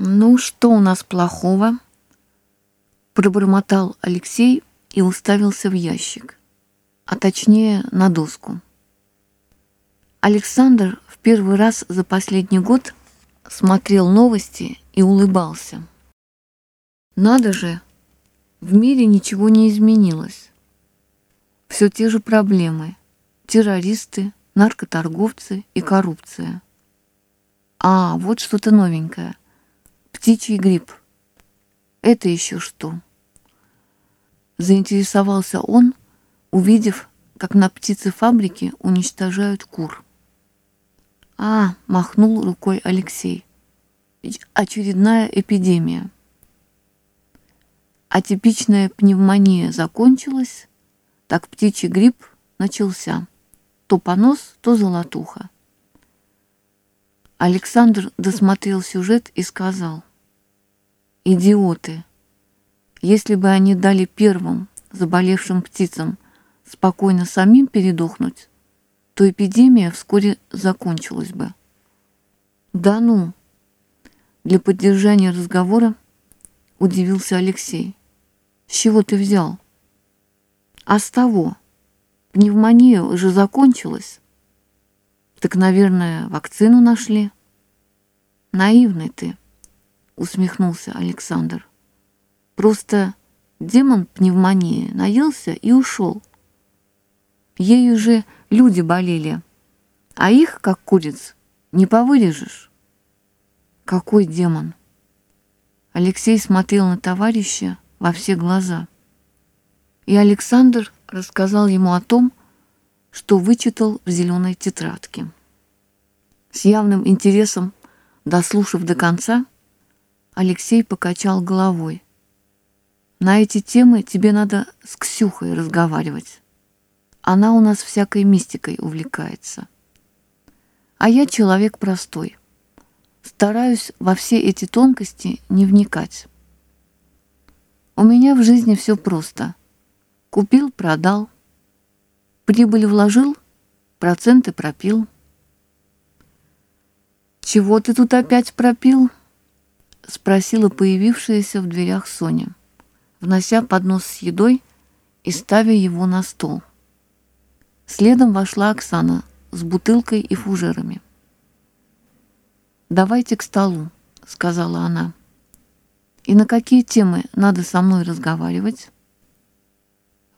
«Ну, что у нас плохого?» Пробормотал Алексей и уставился в ящик, а точнее на доску. Александр в первый раз за последний год смотрел новости и улыбался. Надо же, в мире ничего не изменилось. Все те же проблемы. Террористы, наркоторговцы и коррупция. А, вот что-то новенькое. Птичий грипп. Это еще что? Заинтересовался он, увидев, как на птицефабрике уничтожают кур. А, махнул рукой Алексей. Очередная эпидемия. Атипичная пневмония закончилась, так птичий грипп начался. То понос, то золотуха. Александр досмотрел сюжет и сказал. «Идиоты! Если бы они дали первым заболевшим птицам спокойно самим передохнуть, то эпидемия вскоре закончилась бы. Да ну! Для поддержания разговора удивился Алексей. С чего ты взял? А с того. Пневмония уже закончилась. Так, наверное, вакцину нашли. Наивный ты, усмехнулся Александр. Просто демон пневмонии наелся и ушел. Ею же люди болели, а их, как куриц, не повырежешь. Какой демон? Алексей смотрел на товарища во все глаза. И Александр рассказал ему о том, что вычитал в зеленой тетрадке. С явным интересом, дослушав до конца, Алексей покачал головой. «На эти темы тебе надо с Ксюхой разговаривать. Она у нас всякой мистикой увлекается. А я человек простой. Стараюсь во все эти тонкости не вникать. У меня в жизни все просто. Купил, продал. Прибыль вложил, проценты пропил. «Чего ты тут опять пропил?» — спросила появившаяся в дверях Соня, внося поднос с едой и ставя его на стол. Следом вошла Оксана с бутылкой и фужерами. «Давайте к столу», — сказала она. «И на какие темы надо со мной разговаривать?»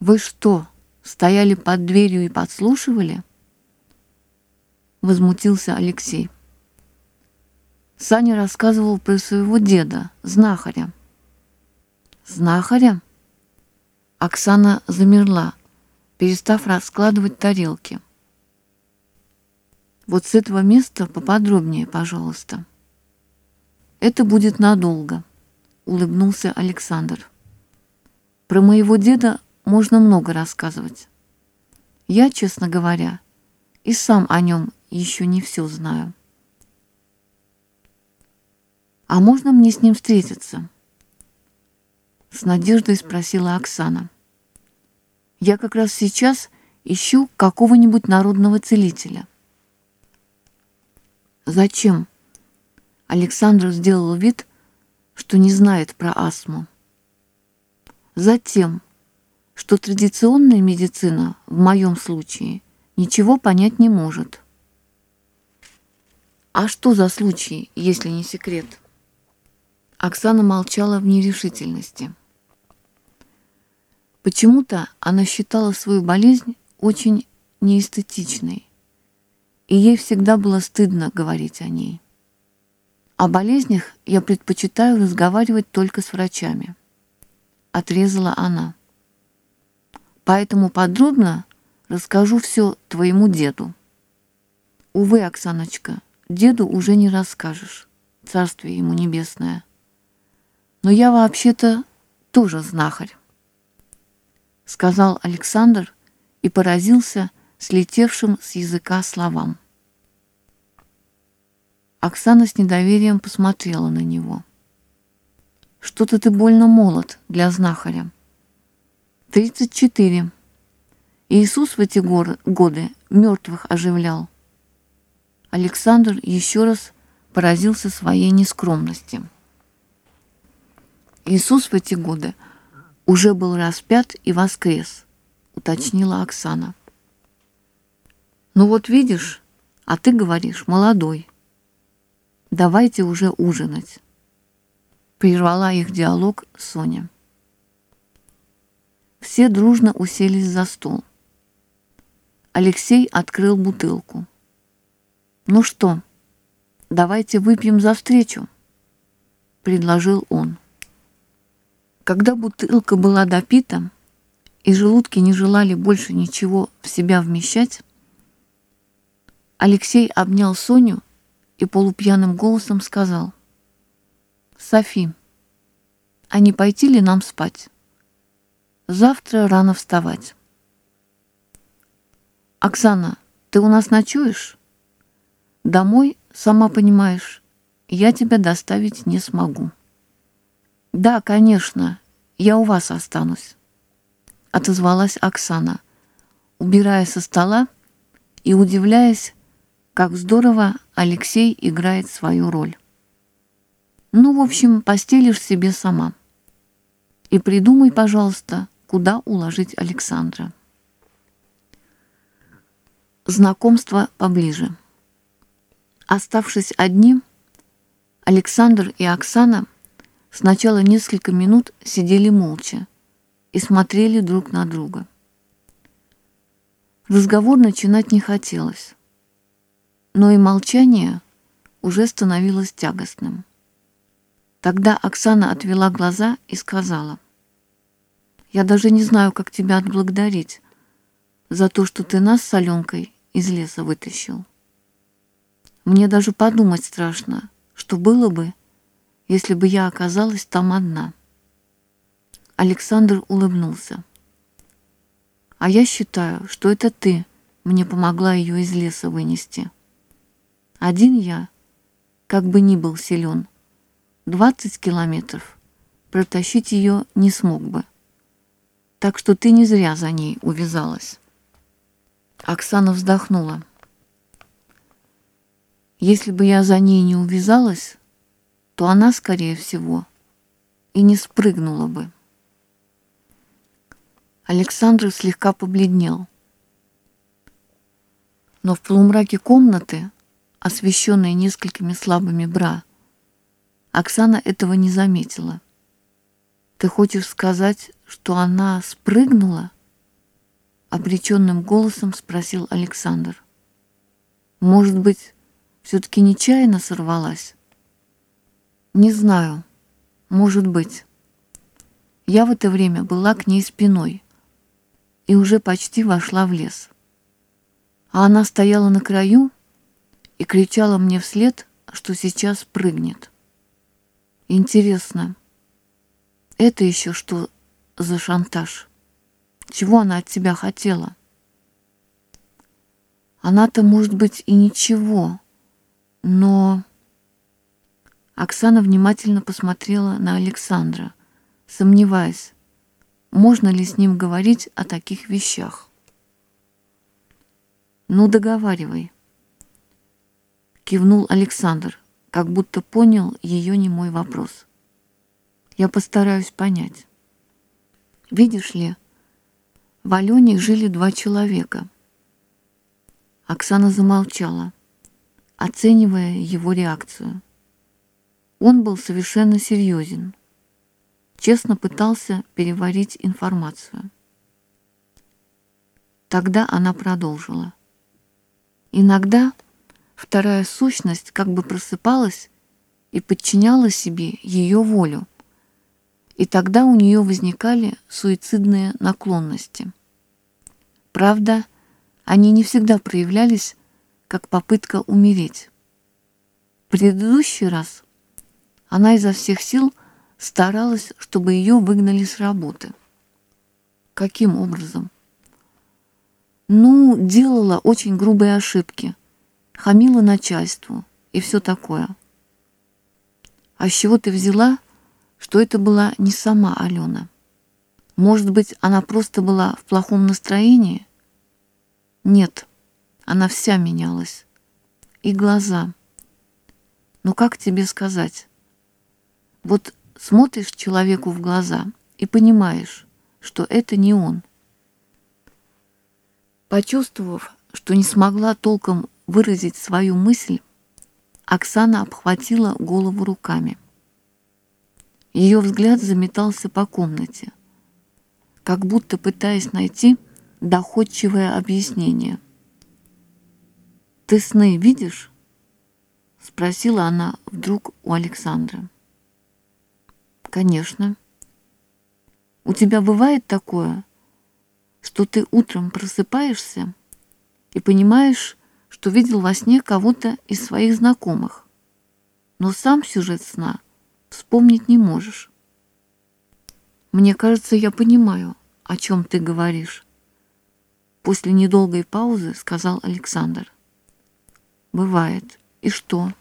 «Вы что, стояли под дверью и подслушивали?» Возмутился Алексей. Саня рассказывал про своего деда, знахаря. «Знахаря?» Оксана замерла, перестав раскладывать тарелки. Вот с этого места поподробнее, пожалуйста. Это будет надолго, улыбнулся Александр. Про моего деда можно много рассказывать. Я, честно говоря, и сам о нем еще не все знаю. А можно мне с ним встретиться? С надеждой спросила Оксана. Я как раз сейчас ищу какого-нибудь народного целителя. Зачем? Александр сделал вид, что не знает про астму. Затем, что традиционная медицина в моем случае ничего понять не может. А что за случай, если не секрет? Оксана молчала в нерешительности. Почему-то она считала свою болезнь очень неэстетичной, и ей всегда было стыдно говорить о ней. О болезнях я предпочитаю разговаривать только с врачами. Отрезала она. Поэтому подробно расскажу все твоему деду. Увы, Оксаночка, деду уже не расскажешь. Царствие ему небесное. Но я вообще-то тоже знахарь сказал Александр и поразился слетевшим с языка словам. Оксана с недоверием посмотрела на него. «Что-то ты больно молод для знахаря». «Тридцать четыре. Иисус в эти годы мертвых оживлял». Александр еще раз поразился своей нескромности. Иисус в эти годы уже был распят и воскрес, уточнила Оксана. Ну вот видишь, а ты говоришь, молодой. Давайте уже ужинать. Прервала их диалог Соня. Все дружно уселись за стол. Алексей открыл бутылку. «Ну что, давайте выпьем за встречу», — предложил он. Когда бутылка была допита, и желудки не желали больше ничего в себя вмещать, Алексей обнял Соню и полупьяным голосом сказал, «Софи, а не пойти ли нам спать? Завтра рано вставать». «Оксана, ты у нас ночуешь?» «Домой, сама понимаешь, я тебя доставить не смогу». «Да, конечно, я у вас останусь», — отозвалась Оксана, убирая со стола и удивляясь, как здорово Алексей играет свою роль. Ну, в общем, постелишь себе сама. И придумай, пожалуйста, куда уложить Александра. Знакомство поближе. Оставшись одни, Александр и Оксана сначала несколько минут сидели молча и смотрели друг на друга. Разговор начинать не хотелось, но и молчание уже становилось тягостным. Тогда Оксана отвела глаза и сказала, «Я даже не знаю, как тебя отблагодарить за то, что ты нас с Аленкой из леса вытащил. Мне даже подумать страшно, что было бы, если бы я оказалась там одна. Александр улыбнулся. А я считаю, что это ты мне помогла ее из леса вынести. Один я, как бы ни был силен, двадцать километров протащить ее не смог бы. Так что ты не зря за ней увязалась. Оксана вздохнула. Если бы я за ней не увязалась, то она, скорее всего, и не спрыгнула бы. Александр слегка побледнел. Но в полумраке комнаты, освещенной несколькими слабыми бра, Оксана этого не заметила. «Ты хочешь сказать, что она спрыгнула?» Обреченным голосом спросил Александр. «Может быть, все-таки нечаянно сорвалась?» «Не знаю. Может быть. Я в это время была к ней спиной и уже почти вошла в лес. А она стояла на краю и кричала мне вслед, что сейчас прыгнет. Интересно, это еще что за шантаж?» Чего она от тебя хотела? Она-то, может быть, и ничего, но... Оксана внимательно посмотрела на Александра, сомневаясь, можно ли с ним говорить о таких вещах. «Ну, договаривай», — кивнул Александр, как будто понял ее немой вопрос. «Я постараюсь понять. Видишь ли, в Алене жили два человека. Оксана замолчала, оценивая его реакцию. Он был совершенно серьезен, честно пытался переварить информацию. Тогда она продолжила. Иногда вторая сущность как бы просыпалась и подчиняла себе ее волю, и тогда у нее возникали суицидные наклонности. Правда, они не всегда проявлялись как попытка умереть. В предыдущий раз она изо всех сил старалась, чтобы ее выгнали с работы. Каким образом? Ну, делала очень грубые ошибки, хамила начальству и все такое. А с чего ты взяла, что это была не сама Алена. Может быть, она просто была в плохом настроении? Нет, она вся менялась. И глаза. Ну как тебе сказать? Вот смотришь человеку в глаза и понимаешь, что это не он. Почувствовав, что не смогла толком выразить свою мысль, Оксана обхватила голову руками. Ее взгляд заметался по комнате, как будто пытаясь найти доходчивое объяснение. «Ты сны видишь?» — спросила она вдруг у Александра. «Конечно. У тебя бывает такое, что ты утром просыпаешься и понимаешь, что видел во сне кого-то из своих знакомых, но сам сюжет сна вспомнить не можешь. Мне кажется, я понимаю, о чем ты говоришь. После недолгой паузы сказал Александр. Бывает. И что?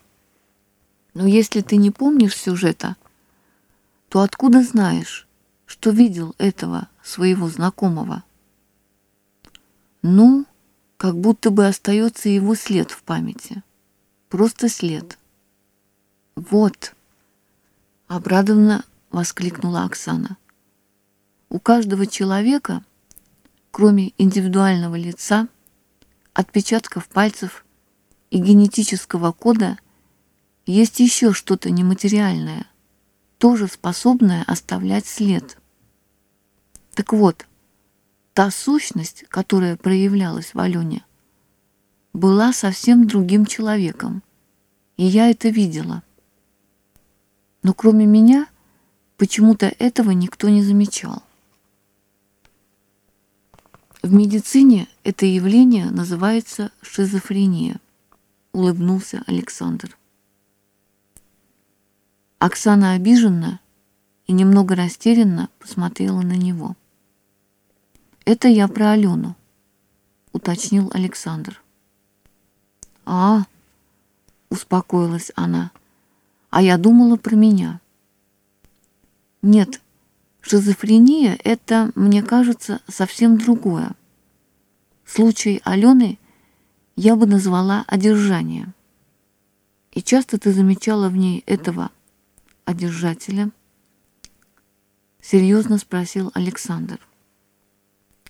Но если ты не помнишь сюжета, то откуда знаешь, что видел этого своего знакомого? Ну, как будто бы остается его след в памяти. Просто след. Вот, обрадованно воскликнула Оксана. У каждого человека, кроме индивидуального лица, отпечатков пальцев и генетического кода, есть еще что-то нематериальное, тоже способное оставлять след. Так вот, та сущность, которая проявлялась в Алене, была совсем другим человеком, и я это видела. Но кроме меня почему-то этого никто не замечал. В медицине это явление называется шизофрения, улыбнулся Александр. Оксана обиженно и немного растерянно посмотрела на него. «Это я про Алену», — уточнил Александр. «А, — успокоилась она, — а я думала про меня». «Нет, шизофрения — это, мне кажется, совсем другое. Случай Алены я бы назвала одержание. И часто ты замечала в ней этого одержателя?» Серьезно спросил Александр.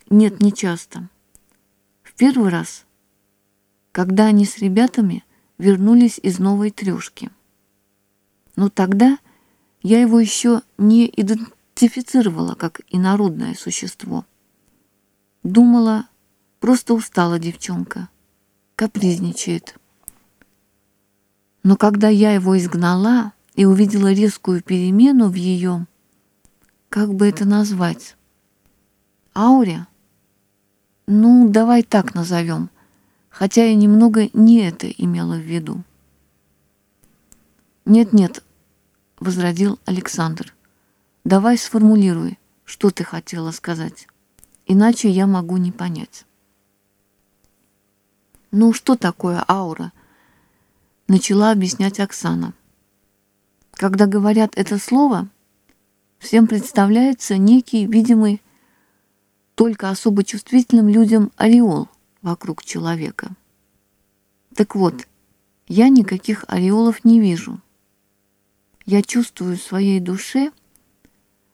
Нет, не часто. В первый раз, когда они с ребятами вернулись из новой трешки. Но тогда я его еще не идентифицировала как инородное существо. Думала, просто устала девчонка, капризничает. Но когда я его изгнала и увидела резкую перемену в ее, как бы это назвать, ауре, ну, давай так назовем, хотя я немного не это имела в виду. «Нет-нет», — возразил Александр, — «давай сформулируй, что ты хотела сказать, иначе я могу не понять». «Ну, что такое аура?» — начала объяснять Оксана. Когда говорят это слово, всем представляется некий видимый только особо чувствительным людям ореол вокруг человека. Так вот, я никаких ореолов не вижу. Я чувствую в своей душе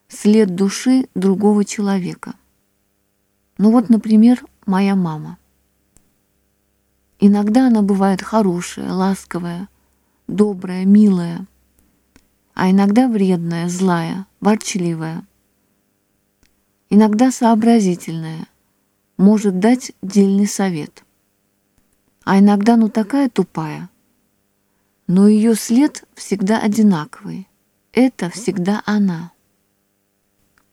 след души другого человека. Ну вот, например, моя мама. Иногда она бывает хорошая, ласковая, добрая, милая, а иногда вредная, злая, ворчливая – иногда сообразительная, может дать дельный совет. А иногда ну такая тупая, но ее след всегда одинаковый. Это всегда она.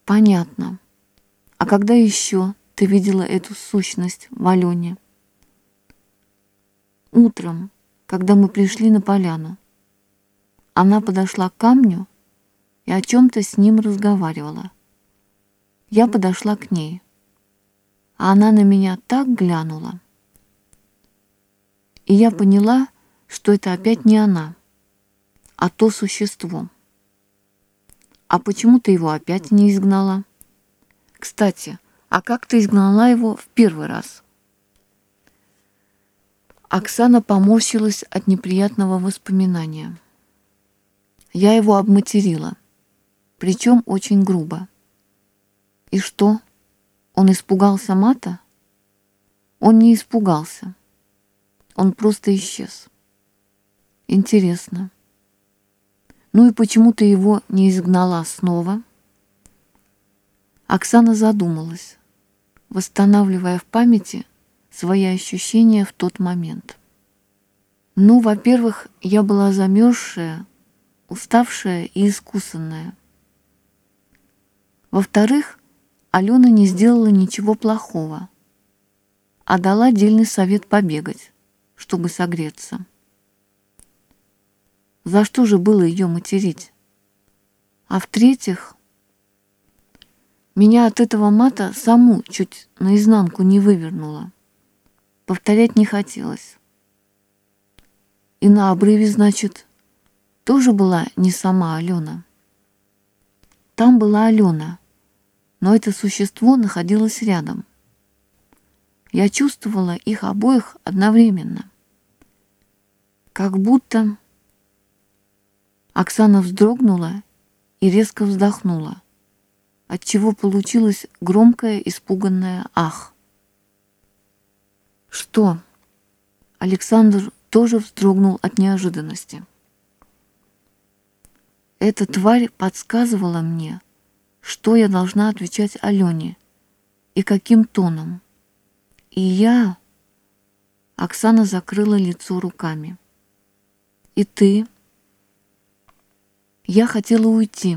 Понятно. А когда еще ты видела эту сущность в Алене? Утром, когда мы пришли на поляну. Она подошла к камню и о чем-то с ним разговаривала. Я подошла к ней, а она на меня так глянула. И я поняла, что это опять не она, а то существо. А почему ты его опять не изгнала? Кстати, а как ты изгнала его в первый раз? Оксана поморщилась от неприятного воспоминания. Я его обматерила. причем очень грубо. И что? Он испугался мата? Он не испугался. Он просто исчез. Интересно. Ну и почему ты его не изгнала снова? Оксана задумалась, восстанавливая в памяти свои ощущения в тот момент. Ну, во-первых, я была замерзшая, уставшая и искусанная. Во-вторых, Алена не сделала ничего плохого, а дала дельный совет побегать, чтобы согреться. За что же было ее материть? А в-третьих, меня от этого мата саму чуть наизнанку не вывернуло. Повторять не хотелось. И на обрыве, значит, тоже была не сама Алена. Там была Алена, но это существо находилось рядом. Я чувствовала их обоих одновременно. Как будто... Оксана вздрогнула и резко вздохнула, отчего получилось громкое испуганное «ах». «Что?» Александр тоже вздрогнул от неожиданности. Эта тварь подсказывала мне, что я должна отвечать Алене и каким тоном. И я... Оксана закрыла лицо руками. «И ты?» Я хотела уйти,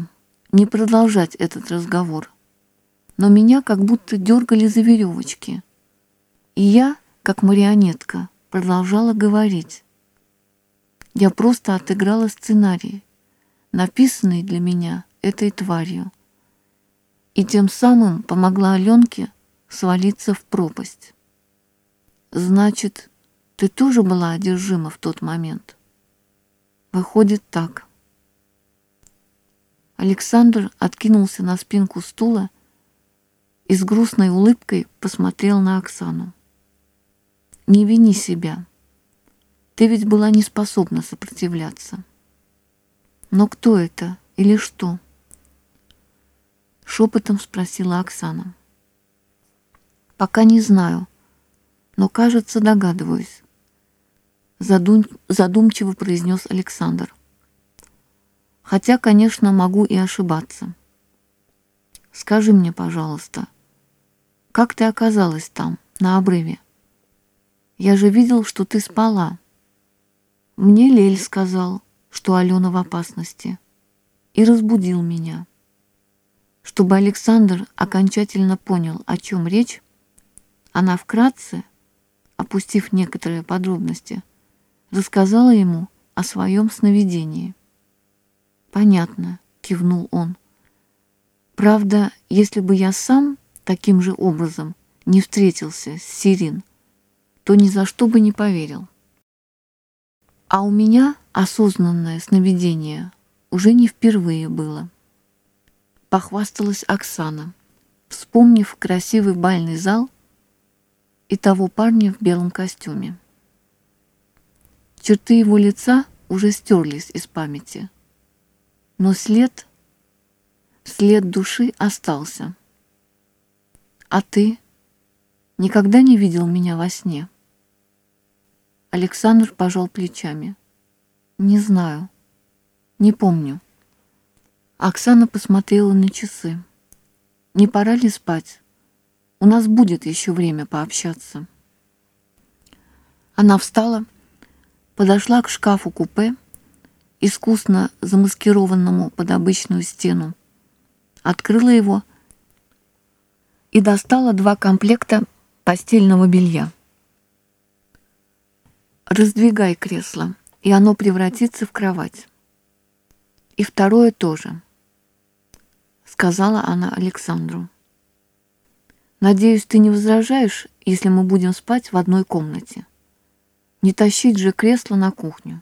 не продолжать этот разговор. Но меня как будто дергали за веревочки. И я, как марионетка, продолжала говорить. Я просто отыграла сценарий, написанный для меня этой тварью. И тем самым помогла Аленке свалиться в пропасть. Значит, ты тоже была одержима в тот момент? Выходит так. Александр откинулся на спинку стула и с грустной улыбкой посмотрел на Оксану. «Не вини себя. Ты ведь была не способна сопротивляться. Но кто это или что?» Шепотом спросила Оксана. «Пока не знаю, но, кажется, догадываюсь», задум... задумчиво произнес Александр. Хотя, конечно, могу и ошибаться. Скажи мне, пожалуйста, как ты оказалась там, на обрыве? Я же видел, что ты спала. Мне Лель сказал, что Алена в опасности, и разбудил меня. Чтобы Александр окончательно понял, о чем речь, она вкратце, опустив некоторые подробности, рассказала ему о своем сновидении. «Понятно», — кивнул он. «Правда, если бы я сам таким же образом не встретился с Сирин, то ни за что бы не поверил. А у меня осознанное сновидение уже не впервые было». Похвасталась Оксана, вспомнив красивый бальный зал и того парня в белом костюме. Черты его лица уже стерлись из памяти — но след, след души остался. А ты никогда не видел меня во сне? Александр пожал плечами. Не знаю, не помню. Оксана посмотрела на часы. Не пора ли спать? У нас будет еще время пообщаться. Она встала, подошла к шкафу-купе, искусно замаскированному под обычную стену, открыла его и достала два комплекта постельного белья. Раздвигай кресло, и оно превратится в кровать. И второе тоже, сказала она Александру. Надеюсь, ты не возражаешь, если мы будем спать в одной комнате. Не тащить же кресло на кухню.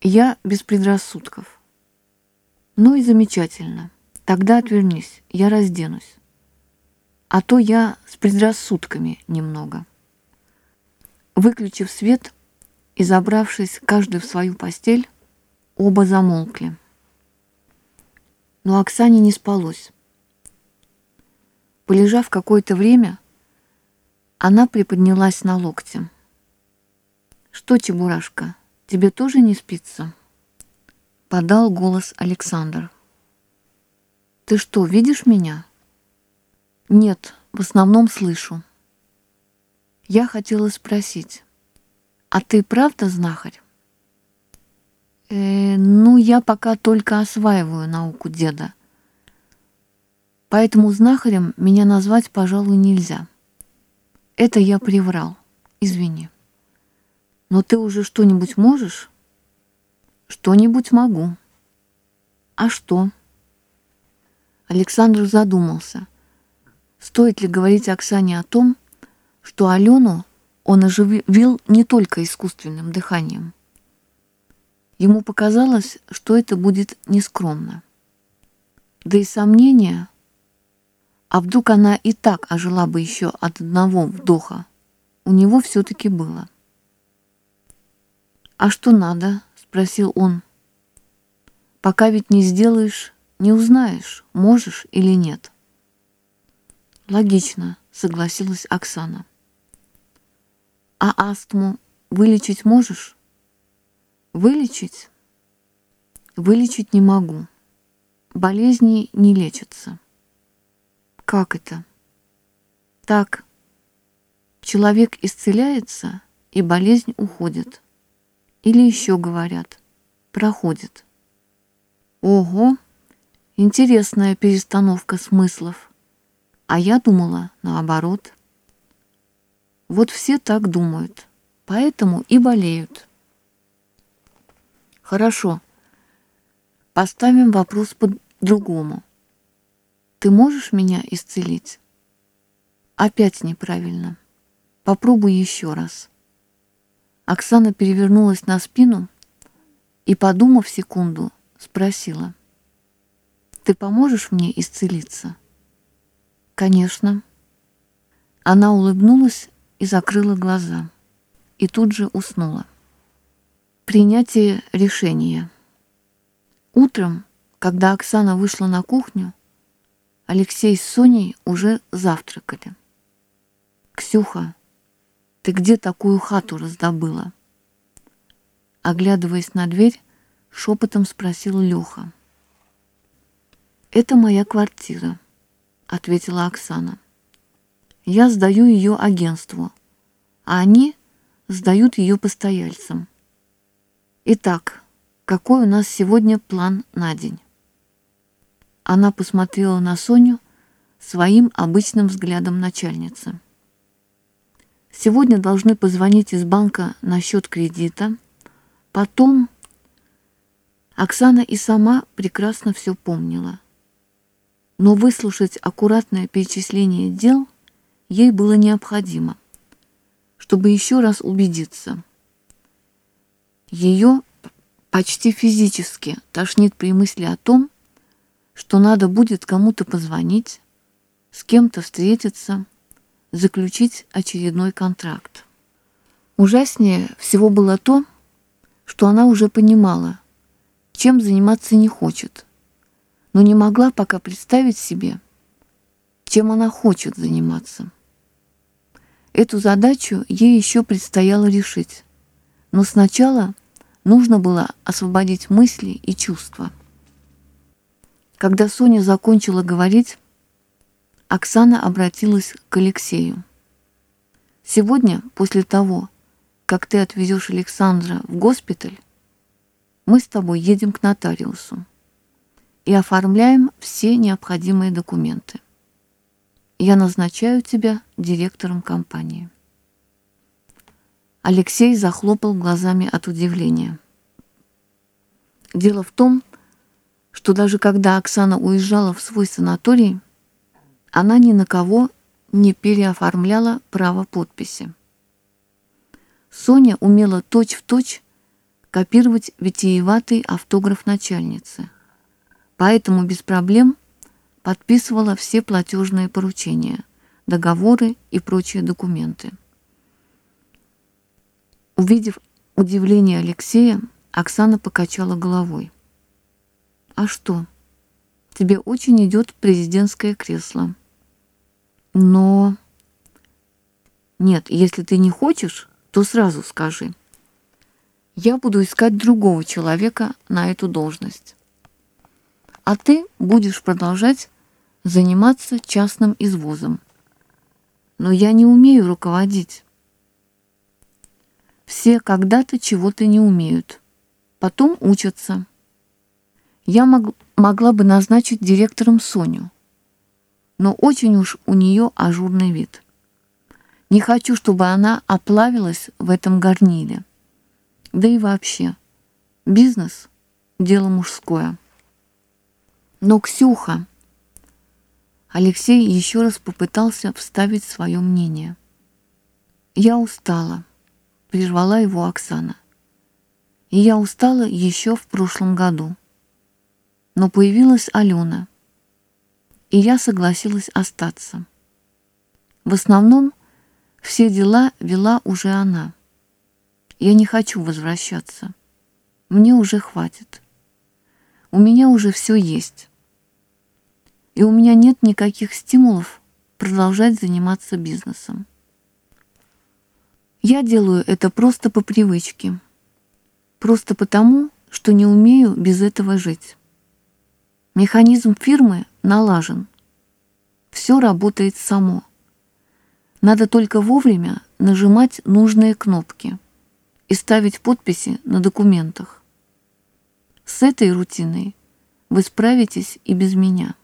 Я без предрассудков. Ну и замечательно. Тогда отвернись, я разденусь. А то я с предрассудками немного. Выключив свет и забравшись каждый в свою постель, оба замолкли. но Оксане не спалось. Полежав какое-то время, она приподнялась на локте. «Что, Чебурашка, тебе тоже не спится?» Подал голос Александр. «Ты что, видишь меня?» «Нет, в основном слышу». Я хотела спросить, а ты правда знахарь? Э, ну, я пока только осваиваю науку деда. Поэтому знахарем меня назвать, пожалуй, нельзя. Это я приврал. Извини. Но ты уже что-нибудь можешь? Что-нибудь могу. А что? Александр задумался. Стоит ли говорить Оксане о том, что Алену он оживил не только искусственным дыханием. Ему показалось, что это будет нескромно. Да и сомнения а вдруг она и так ожила бы еще от одного вдоха? У него все-таки было. «А что надо?» — спросил он. «Пока ведь не сделаешь, не узнаешь, можешь или нет». «Логично», — согласилась Оксана. «А астму вылечить можешь?» «Вылечить?» «Вылечить не могу. Болезни не лечатся». Как это? Так, человек исцеляется, и болезнь уходит. Или еще говорят, проходит. Ого, интересная перестановка смыслов. А я думала наоборот. Вот все так думают, поэтому и болеют. Хорошо, поставим вопрос по-другому. Ты можешь меня исцелить? Опять неправильно. Попробуй еще раз. Оксана перевернулась на спину и, подумав секунду, спросила. Ты поможешь мне исцелиться? Конечно. Она улыбнулась и закрыла глаза. И тут же уснула. Принятие решения. Утром, когда Оксана вышла на кухню, Алексей с Соней уже завтракали. «Ксюха, ты где такую хату раздобыла?» Оглядываясь на дверь, шепотом спросил Леха. «Это моя квартира», — ответила Оксана. «Я сдаю ее агентству, а они сдают ее постояльцам. Итак, какой у нас сегодня план на день?» Она посмотрела на Соню своим обычным взглядом начальницы. Сегодня должны позвонить из банка на счет кредита. Потом Оксана и сама прекрасно все помнила. Но выслушать аккуратное перечисление дел ей было необходимо, чтобы еще раз убедиться. Ее почти физически тошнит при мысли о том, что надо будет кому-то позвонить, с кем-то встретиться, заключить очередной контракт. Ужаснее всего было то, что она уже понимала, чем заниматься не хочет, но не могла пока представить себе, чем она хочет заниматься. Эту задачу ей еще предстояло решить, но сначала нужно было освободить мысли и чувства. Когда Соня закончила говорить, Оксана обратилась к Алексею. «Сегодня, после того, как ты отвезешь Александра в госпиталь, мы с тобой едем к нотариусу и оформляем все необходимые документы. Я назначаю тебя директором компании». Алексей захлопал глазами от удивления. Дело в том, что даже когда Оксана уезжала в свой санаторий, она ни на кого не переоформляла право подписи. Соня умела точь-в-точь точь копировать витиеватый автограф начальницы, поэтому без проблем подписывала все платежные поручения, договоры и прочие документы. Увидев удивление Алексея, Оксана покачала головой. А что? Тебе очень идет президентское кресло. Но... Нет, если ты не хочешь, то сразу скажи. Я буду искать другого человека на эту должность. А ты будешь продолжать заниматься частным извозом. Но я не умею руководить. Все когда-то чего-то не умеют, потом учатся. Я мог, могла бы назначить директором Соню, но очень уж у нее ажурный вид. Не хочу, чтобы она оплавилась в этом горниле. Да и вообще, бизнес – дело мужское. Но Ксюха... Алексей еще раз попытался вставить свое мнение. «Я устала», — прервала его Оксана. «И я устала еще в прошлом году. Но появилась Алена, и я согласилась остаться. В основном все дела вела уже она. Я не хочу возвращаться. Мне уже хватит. У меня уже все есть» и у меня нет никаких стимулов продолжать заниматься бизнесом. Я делаю это просто по привычке, просто потому, что не умею без этого жить. Механизм фирмы налажен. Все работает само. Надо только вовремя нажимать нужные кнопки и ставить подписи на документах. С этой рутиной вы справитесь и без меня.